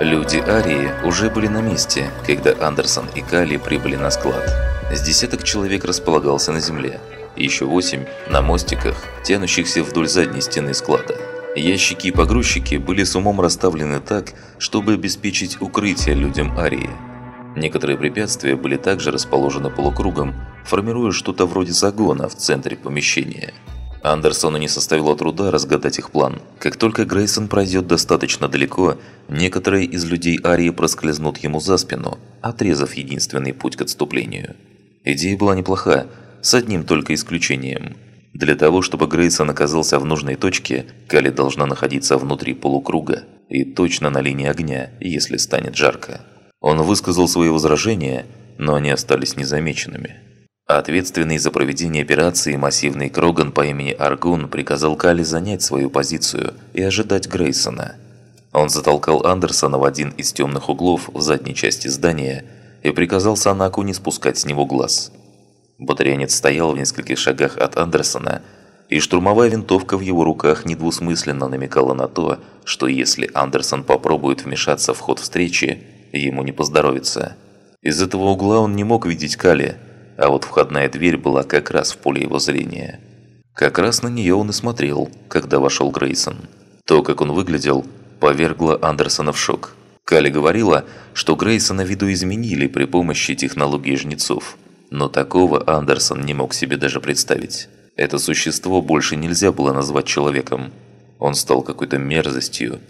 Люди Арии уже были на месте, когда Андерсон и Кали прибыли на склад. С десяток человек располагался на земле, еще восемь на мостиках, тянущихся вдоль задней стены склада. Ящики и погрузчики были с умом расставлены так, чтобы обеспечить укрытие людям Арии. Некоторые препятствия были также расположены полукругом, формируя что-то вроде загона в центре помещения – Андерсону не составило труда разгадать их план. Как только Грейсон пройдет достаточно далеко, некоторые из людей Арии проскользнут ему за спину, отрезав единственный путь к отступлению. Идея была неплоха, с одним только исключением. Для того, чтобы Грейсон оказался в нужной точке, Кали должна находиться внутри полукруга и точно на линии огня, если станет жарко. Он высказал свои возражения, но они остались незамеченными. Ответственный за проведение операции массивный Кроган по имени Аргун приказал Кали занять свою позицию и ожидать Грейсона. Он затолкал Андерсона в один из темных углов в задней части здания и приказал Санаку не спускать с него глаз. Батарианец стоял в нескольких шагах от Андерсона, и штурмовая винтовка в его руках недвусмысленно намекала на то, что если Андерсон попробует вмешаться в ход встречи, ему не поздоровится. Из этого угла он не мог видеть Кали – а вот входная дверь была как раз в поле его зрения. Как раз на нее он и смотрел, когда вошел Грейсон. То, как он выглядел, повергло Андерсона в шок. Кали говорила, что Грейсона видоизменили при помощи технологии жнецов. Но такого Андерсон не мог себе даже представить. Это существо больше нельзя было назвать человеком. Он стал какой-то мерзостью,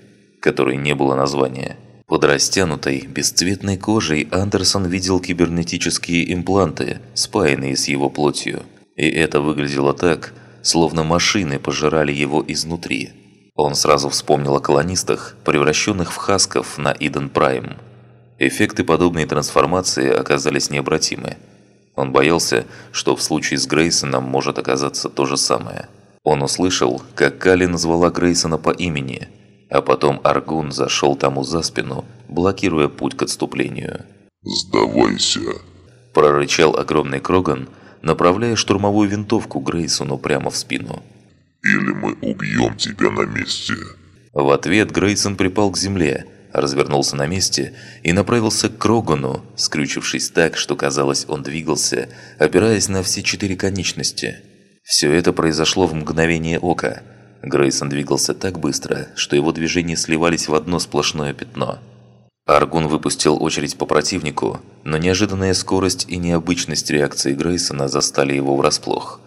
которой не было названия. Под растянутой, бесцветной кожей Андерсон видел кибернетические импланты, спаянные с его плотью. И это выглядело так, словно машины пожирали его изнутри. Он сразу вспомнил о колонистах, превращенных в хасков на Иден Прайм. Эффекты подобной трансформации оказались необратимы. Он боялся, что в случае с Грейсоном может оказаться то же самое. Он услышал, как Калли назвала Грейсона по имени – а потом Аргун зашел тому за спину, блокируя путь к отступлению. «Сдавайся!» – прорычал огромный Кроган, направляя штурмовую винтовку Грейсону прямо в спину. «Или мы убьем тебя на месте!» В ответ Грейсон припал к земле, развернулся на месте и направился к Крогану, скрючившись так, что казалось он двигался, опираясь на все четыре конечности. Все это произошло в мгновение ока – Грейсон двигался так быстро, что его движения сливались в одно сплошное пятно. Аргун выпустил очередь по противнику, но неожиданная скорость и необычность реакции Грейсона застали его врасплох.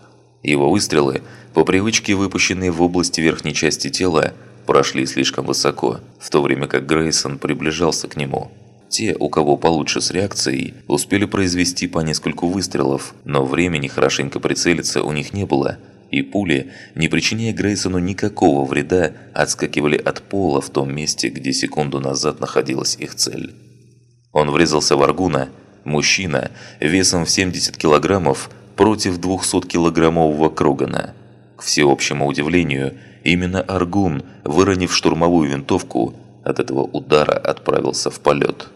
Его выстрелы, по привычке выпущенные в области верхней части тела, прошли слишком высоко, в то время как Грейсон приближался к нему. Те, у кого получше с реакцией, успели произвести по нескольку выстрелов, но времени хорошенько прицелиться у них не было – и пули, не причиняя Грейсону никакого вреда, отскакивали от пола в том месте, где секунду назад находилась их цель. Он врезался в Аргуна, мужчина, весом в 70 килограммов, против 200-килограммового Крогана. К всеобщему удивлению, именно Аргун, выронив штурмовую винтовку, от этого удара отправился в полет.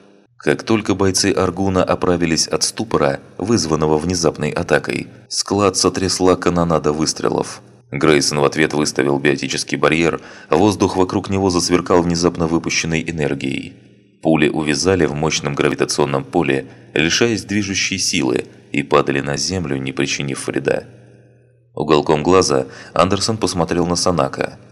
Как только бойцы Аргуна оправились от ступора, вызванного внезапной атакой, склад сотрясла канонада выстрелов. Грейсон в ответ выставил биотический барьер, а воздух вокруг него засверкал внезапно выпущенной энергией. Пули увязали в мощном гравитационном поле, лишаясь движущей силы, и падали на землю, не причинив вреда. Уголком глаза Андерсон посмотрел на Санака –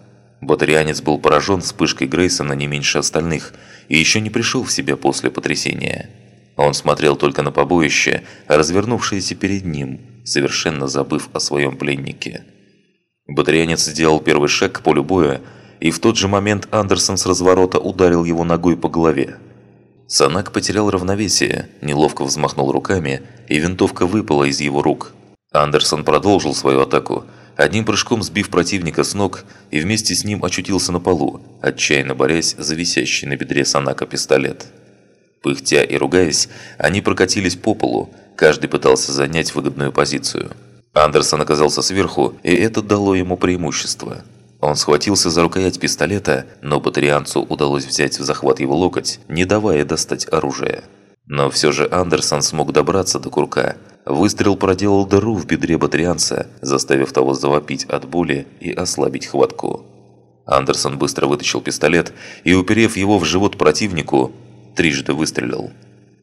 Батарианец был поражен вспышкой Грейсона не меньше остальных и еще не пришел в себя после потрясения. Он смотрел только на побоище, развернувшееся перед ним, совершенно забыв о своем пленнике. Батарианец сделал первый шаг к полю боя, и в тот же момент Андерсон с разворота ударил его ногой по голове. Санак потерял равновесие, неловко взмахнул руками, и винтовка выпала из его рук. Андерсон продолжил свою атаку, одним прыжком сбив противника с ног и вместе с ним очутился на полу, отчаянно борясь за висящий на бедре Санака пистолет. Пыхтя и ругаясь, они прокатились по полу, каждый пытался занять выгодную позицию. Андерсон оказался сверху, и это дало ему преимущество. Он схватился за рукоять пистолета, но батарианцу удалось взять в захват его локоть, не давая достать оружие. Но все же Андерсон смог добраться до курка – Выстрел проделал дыру в бедре батрианца, заставив того завопить от боли и ослабить хватку. Андерсон быстро вытащил пистолет и, уперев его в живот противнику, трижды выстрелил.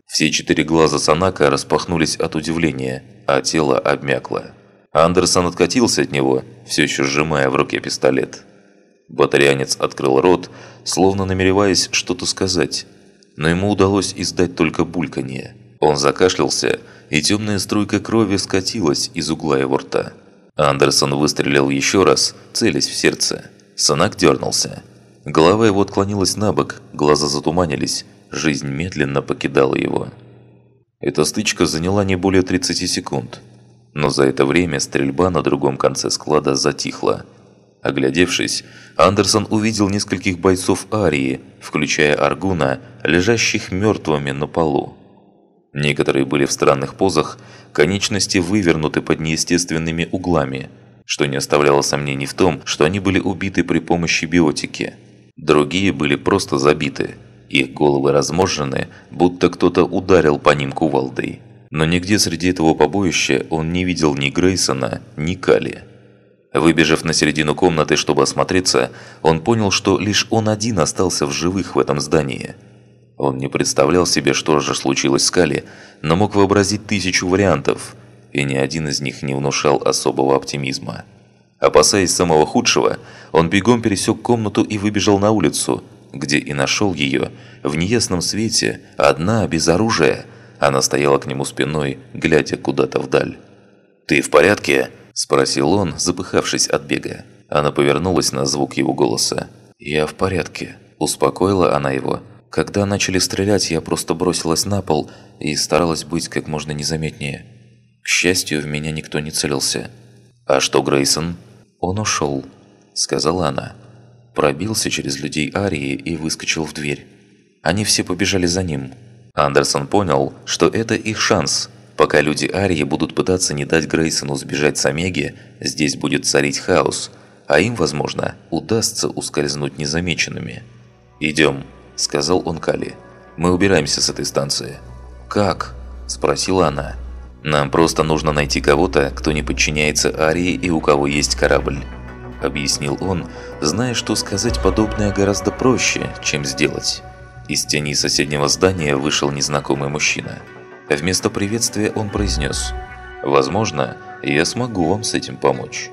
Все четыре глаза Санака распахнулись от удивления, а тело обмякло. Андерсон откатился от него, все еще сжимая в руке пистолет. Батарианец открыл рот, словно намереваясь что-то сказать, но ему удалось издать только бульканье. Он закашлялся, и темная струйка крови скатилась из угла его рта. Андерсон выстрелил еще раз, целясь в сердце. Санак дернулся. Голова его отклонилась на бок, глаза затуманились, жизнь медленно покидала его. Эта стычка заняла не более 30 секунд. Но за это время стрельба на другом конце склада затихла. Оглядевшись, Андерсон увидел нескольких бойцов Арии, включая Аргуна, лежащих мертвыми на полу. Некоторые были в странных позах, конечности вывернуты под неестественными углами, что не оставляло сомнений в том, что они были убиты при помощи биотики. Другие были просто забиты, их головы разможены, будто кто-то ударил по ним кувалдой. Но нигде среди этого побоища он не видел ни Грейсона, ни Кали. Выбежав на середину комнаты, чтобы осмотреться, он понял, что лишь он один остался в живых в этом здании. Он не представлял себе, что же случилось с Кали, но мог вообразить тысячу вариантов, и ни один из них не внушал особого оптимизма. Опасаясь самого худшего, он бегом пересек комнату и выбежал на улицу, где и нашел ее, в неясном свете, одна, без оружия – она стояла к нему спиной, глядя куда-то вдаль. «Ты в порядке?» – спросил он, запыхавшись от бега. Она повернулась на звук его голоса. «Я в порядке», – успокоила она его. «Когда начали стрелять, я просто бросилась на пол и старалась быть как можно незаметнее. К счастью, в меня никто не целился». «А что Грейсон?» «Он ушел», – сказала она. Пробился через людей Арии и выскочил в дверь. Они все побежали за ним. Андерсон понял, что это их шанс. Пока люди Арии будут пытаться не дать Грейсону сбежать с Омеги, здесь будет царить хаос, а им, возможно, удастся ускользнуть незамеченными. «Идем», – сказал он Кали. «Мы убираемся с этой станции». «Как?» – спросила она. «Нам просто нужно найти кого-то, кто не подчиняется Арии и у кого есть корабль», – объяснил он, зная, что сказать подобное гораздо проще, чем сделать. Из тени соседнего здания вышел незнакомый мужчина. Вместо приветствия он произнес «Возможно, я смогу вам с этим помочь».